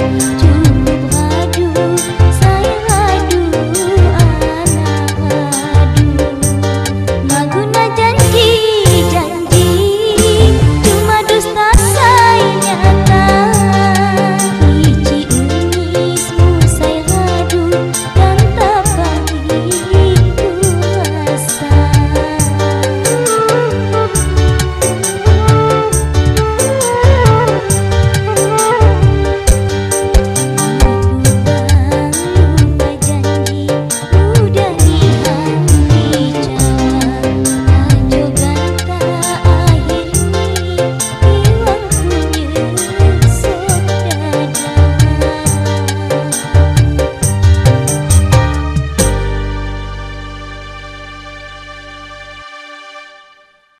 to